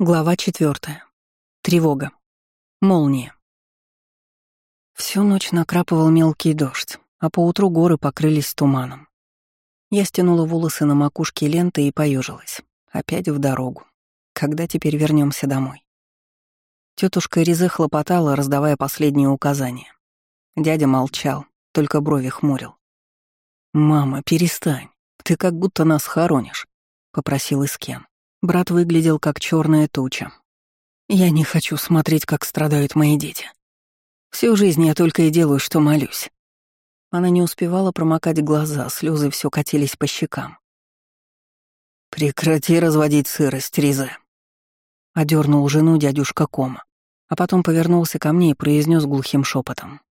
Глава четвертая. Тревога. Молния. Всю ночь накрапывал мелкий дождь, а поутру горы покрылись туманом. Я стянула волосы на макушке ленты и поежилась. Опять в дорогу. Когда теперь вернемся домой? Тетушка Резе хлопотала, раздавая последние указания. Дядя молчал, только брови хмурил. «Мама, перестань. Ты как будто нас хоронишь», — попросил Искен. Брат выглядел как черная туча. Я не хочу смотреть, как страдают мои дети. Всю жизнь я только и делаю, что молюсь. Она не успевала промокать глаза, слезы все катились по щекам. «Прекрати разводить сырость, Ризе», — одернул жену дядюшка Кома, а потом повернулся ко мне и произнес глухим шепотом: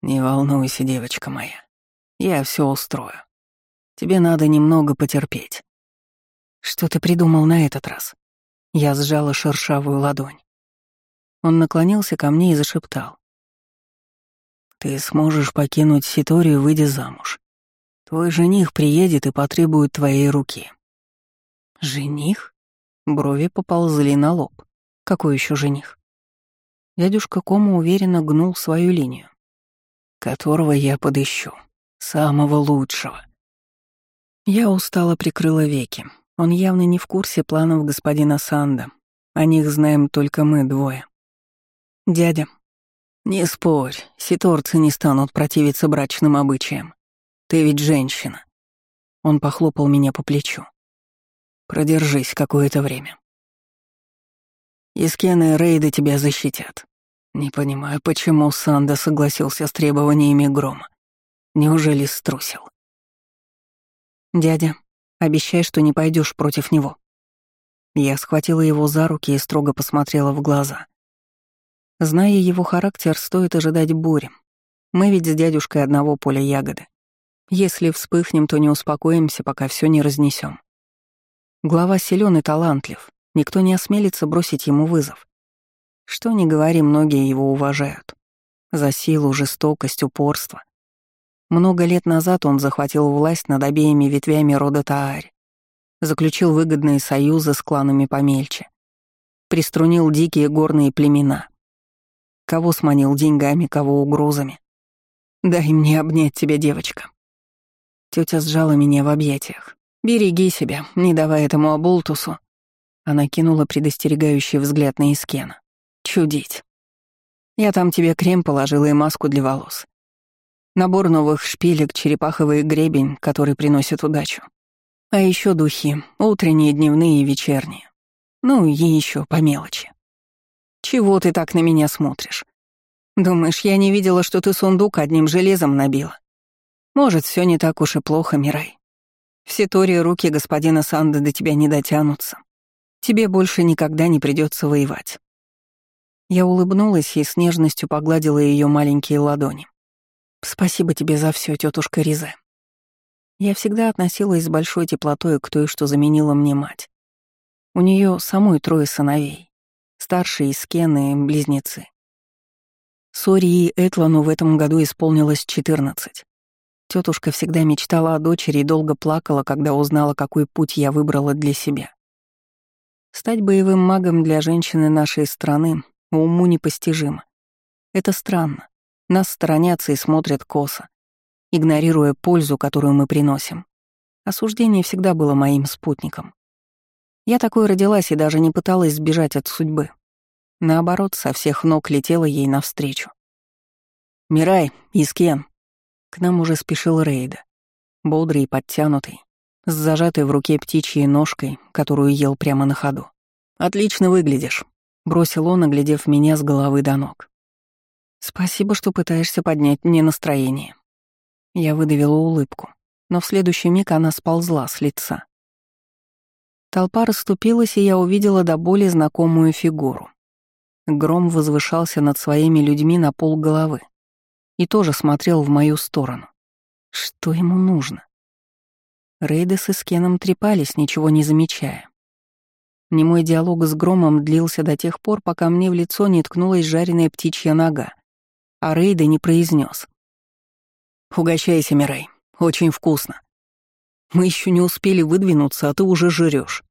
«Не волнуйся, девочка моя, я все устрою. Тебе надо немного потерпеть. «Что ты придумал на этот раз?» Я сжала шершавую ладонь. Он наклонился ко мне и зашептал. «Ты сможешь покинуть Ситорию, выйдя замуж. Твой жених приедет и потребует твоей руки». «Жених?» Брови поползли на лоб. «Какой еще жених?» Дядюшка Кома уверенно гнул свою линию. «Которого я подыщу. Самого лучшего». Я устало прикрыла веки. Он явно не в курсе планов господина Санда. О них знаем только мы двое. Дядя. Не спорь, ситорцы не станут противиться брачным обычаям. Ты ведь женщина. Он похлопал меня по плечу. Продержись какое-то время. Искены и Рейды тебя защитят. Не понимаю, почему Санда согласился с требованиями грома. Неужели струсил? Дядя, Обещай, что не пойдешь против него». Я схватила его за руки и строго посмотрела в глаза. Зная его характер, стоит ожидать бури. Мы ведь с дядюшкой одного поля ягоды. Если вспыхнем, то не успокоимся, пока все не разнесем. Глава силен и талантлив, никто не осмелится бросить ему вызов. Что ни говори, многие его уважают. За силу, жестокость, упорство. Много лет назад он захватил власть над обеими ветвями рода Таарь, заключил выгодные союзы с кланами помельче, приструнил дикие горные племена. Кого сманил деньгами, кого угрозами. «Дай мне обнять тебя, девочка». Тетя сжала меня в объятиях. «Береги себя, не давай этому оболтусу». Она кинула предостерегающий взгляд на Искена. «Чудить. Я там тебе крем положила и маску для волос. Набор новых шпилек, черепаховый гребень, который приносит удачу. А еще духи, утренние, дневные и вечерние. Ну и еще по мелочи. Чего ты так на меня смотришь? Думаешь, я не видела, что ты сундук одним железом набила? Может, все не так уж и плохо, Мирай. В Ситории руки господина Санда до тебя не дотянутся. Тебе больше никогда не придется воевать. Я улыбнулась и с нежностью погладила ее маленькие ладони. Спасибо тебе за все, тетушка Ризе. Я всегда относилась с большой теплотой к той, что заменила мне мать. У нее самой трое сыновей. Старшие из Кены близнецы. Сори и Этлану в этом году исполнилось 14. Тетушка всегда мечтала о дочери и долго плакала, когда узнала, какой путь я выбрала для себя. Стать боевым магом для женщины нашей страны уму непостижимо. Это странно. Нас сторонятся и смотрят косо, игнорируя пользу, которую мы приносим. Осуждение всегда было моим спутником. Я такой родилась и даже не пыталась сбежать от судьбы. Наоборот, со всех ног летела ей навстречу. «Мирай, Искен!» К нам уже спешил Рейда, бодрый и подтянутый, с зажатой в руке птичьей ножкой, которую ел прямо на ходу. «Отлично выглядишь», — бросил он, оглядев меня с головы до ног. «Спасибо, что пытаешься поднять мне настроение». Я выдавила улыбку, но в следующий миг она сползла с лица. Толпа расступилась, и я увидела до боли знакомую фигуру. Гром возвышался над своими людьми на пол головы и тоже смотрел в мою сторону. Что ему нужно? Рейды с Искеном трепались, ничего не замечая. Немой диалог с Громом длился до тех пор, пока мне в лицо не ткнулась жареная птичья нога а Рейда не произнес. «Угощайся, Мирей, очень вкусно. Мы еще не успели выдвинуться, а ты уже жрешь.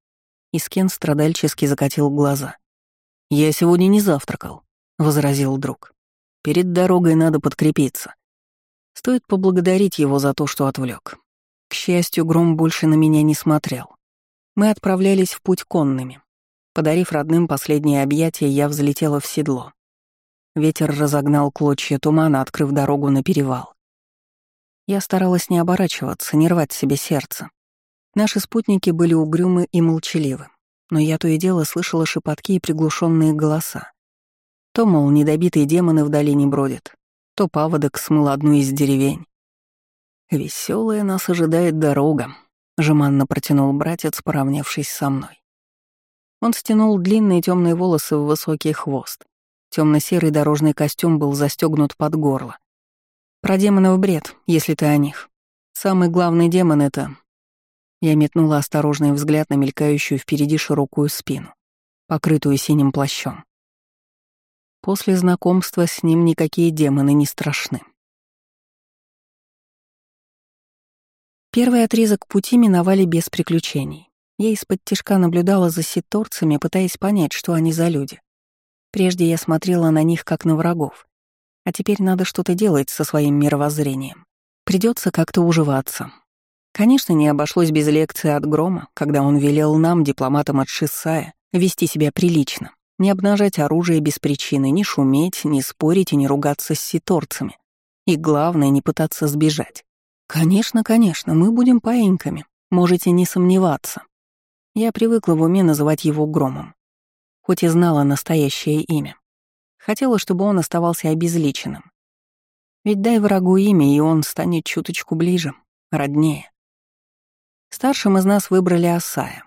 Искен страдальчески закатил глаза. «Я сегодня не завтракал», — возразил друг. «Перед дорогой надо подкрепиться. Стоит поблагодарить его за то, что отвлек. К счастью, Гром больше на меня не смотрел. Мы отправлялись в путь конными. Подарив родным последнее объятие, я взлетела в седло. Ветер разогнал клочья тумана, открыв дорогу на перевал. Я старалась не оборачиваться, не рвать себе сердце. Наши спутники были угрюмы и молчаливы, но я то и дело слышала шепотки и приглушенные голоса. То, мол, недобитые демоны в долине бродят, то паводок смыл одну из деревень. Веселая нас ожидает дорога», — жеманно протянул братец, поравнявшись со мной. Он стянул длинные темные волосы в высокий хвост. Темно-серый дорожный костюм был застегнут под горло. Про демонов бред, если ты о них. Самый главный демон — это... Я метнула осторожный взгляд на мелькающую впереди широкую спину, покрытую синим плащом. После знакомства с ним никакие демоны не страшны. Первый отрезок пути миновали без приключений. Я из-под тишка наблюдала за ситорцами, пытаясь понять, что они за люди. Прежде я смотрела на них как на врагов. А теперь надо что-то делать со своим мировоззрением. Придется как-то уживаться. Конечно, не обошлось без лекции от Грома, когда он велел нам, дипломатам от Шиссая, вести себя прилично, не обнажать оружие без причины, не шуметь, не спорить и не ругаться с ситорцами. И главное, не пытаться сбежать. «Конечно, конечно, мы будем паиньками, можете не сомневаться». Я привыкла в уме называть его Громом, хоть и знала настоящее имя. Хотела, чтобы он оставался обезличенным. Ведь дай врагу имя, и он станет чуточку ближе, роднее. Старшим из нас выбрали Асая,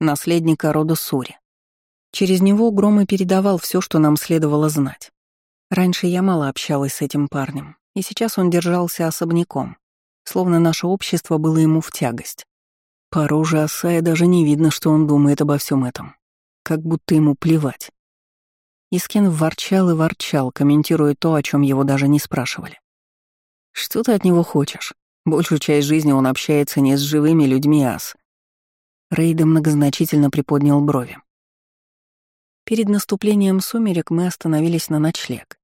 наследника рода Сури. Через него Гром и передавал все, что нам следовало знать. Раньше я мало общалась с этим парнем, и сейчас он держался особняком, словно наше общество было ему в тягость. По роже Асая даже не видно, что он думает обо всем этом. Как будто ему плевать. Искин ворчал и ворчал, комментируя то, о чем его даже не спрашивали. «Что ты от него хочешь? Большую часть жизни он общается не с живыми людьми, а с...» Рейда многозначительно приподнял брови. Перед наступлением сумерек мы остановились на ночлег.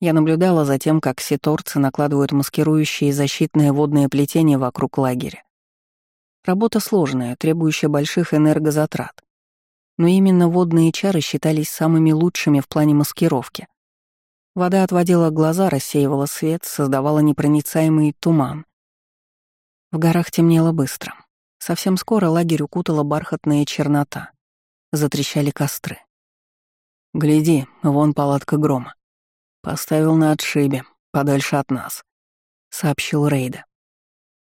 Я наблюдала за тем, как ситорцы накладывают маскирующие защитное водное плетение вокруг лагеря. Работа сложная, требующая больших энергозатрат. Но именно водные чары считались самыми лучшими в плане маскировки. Вода отводила глаза, рассеивала свет, создавала непроницаемый туман. В горах темнело быстро. Совсем скоро лагерь укутала бархатная чернота. Затрещали костры. «Гляди, вон палатка грома. Поставил на отшибе, подальше от нас», — сообщил Рейда.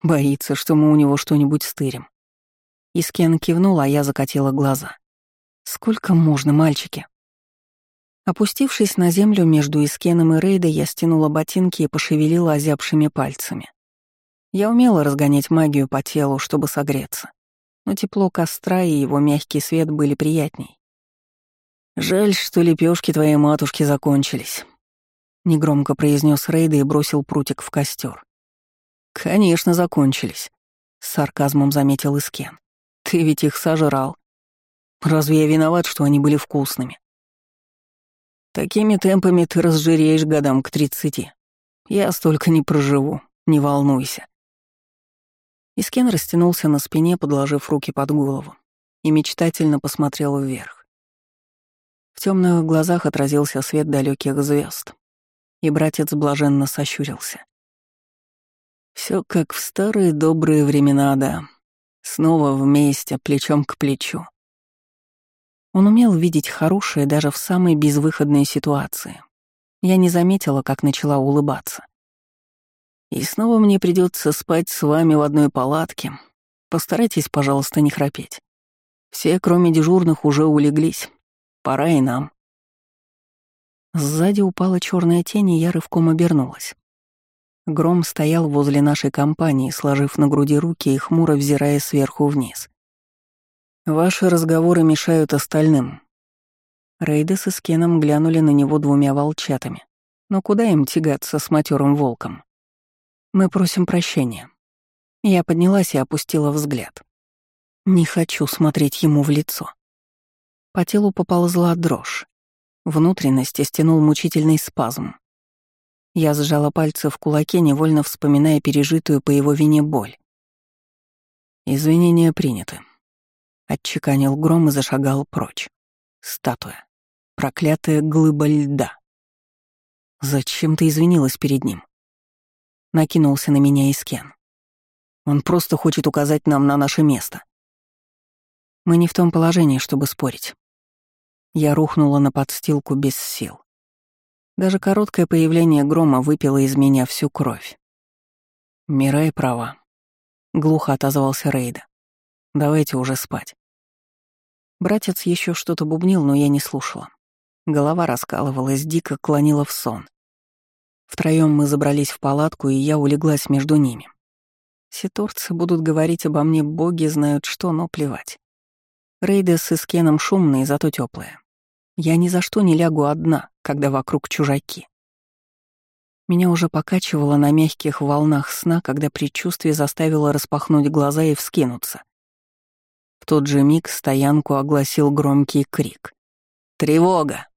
«Боится, что мы у него что-нибудь стырим». Искен кивнул, а я закатила глаза. «Сколько можно, мальчики?» Опустившись на землю между Искеном и Рейдой, я стянула ботинки и пошевелила озябшими пальцами. Я умела разгонять магию по телу, чтобы согреться, но тепло костра и его мягкий свет были приятней. «Жаль, что лепешки твоей матушки закончились», негромко произнес Рейда и бросил прутик в костер. Конечно, закончились, с сарказмом заметил Искен. Ты ведь их сожрал. Разве я виноват, что они были вкусными? Такими темпами ты разжиреешь годам к тридцати. Я столько не проживу, не волнуйся. Искен растянулся на спине, подложив руки под голову, и мечтательно посмотрел вверх. В темных глазах отразился свет далеких звезд, и братец блаженно сощурился. Все как в старые добрые времена, да. Снова вместе, плечом к плечу. Он умел видеть хорошее даже в самой безвыходной ситуации. Я не заметила, как начала улыбаться. И снова мне придется спать с вами в одной палатке. Постарайтесь, пожалуйста, не храпеть. Все, кроме дежурных, уже улеглись. Пора и нам. Сзади упала черная тень, и я рывком обернулась. Гром стоял возле нашей компании, сложив на груди руки и хмуро взирая сверху вниз. «Ваши разговоры мешают остальным». Рейды с Искеном глянули на него двумя волчатами. Но куда им тягаться с матерым волком? «Мы просим прощения». Я поднялась и опустила взгляд. Не хочу смотреть ему в лицо. По телу поползла дрожь. Внутренности стянул мучительный спазм. Я сжала пальцы в кулаке, невольно вспоминая пережитую по его вине боль. «Извинения приняты», — отчеканил гром и зашагал прочь. Статуя. Проклятая глыба льда. «Зачем ты извинилась перед ним?» Накинулся на меня Искен. «Он просто хочет указать нам на наше место». Мы не в том положении, чтобы спорить. Я рухнула на подстилку без сил. Даже короткое появление грома выпило из меня всю кровь. Мирай права. Глухо отозвался Рейда. Давайте уже спать. Братец еще что-то бубнил, но я не слушала. Голова раскалывалась, дико клонила в сон. Втроем мы забрались в палатку, и я улеглась между ними. Ситорцы будут говорить обо мне, боги знают что, но плевать. Рейды с Искеном шумные, зато теплые. Я ни за что не лягу одна, когда вокруг чужаки. Меня уже покачивало на мягких волнах сна, когда предчувствие заставило распахнуть глаза и вскинуться. В тот же миг стоянку огласил громкий крик. «Тревога!»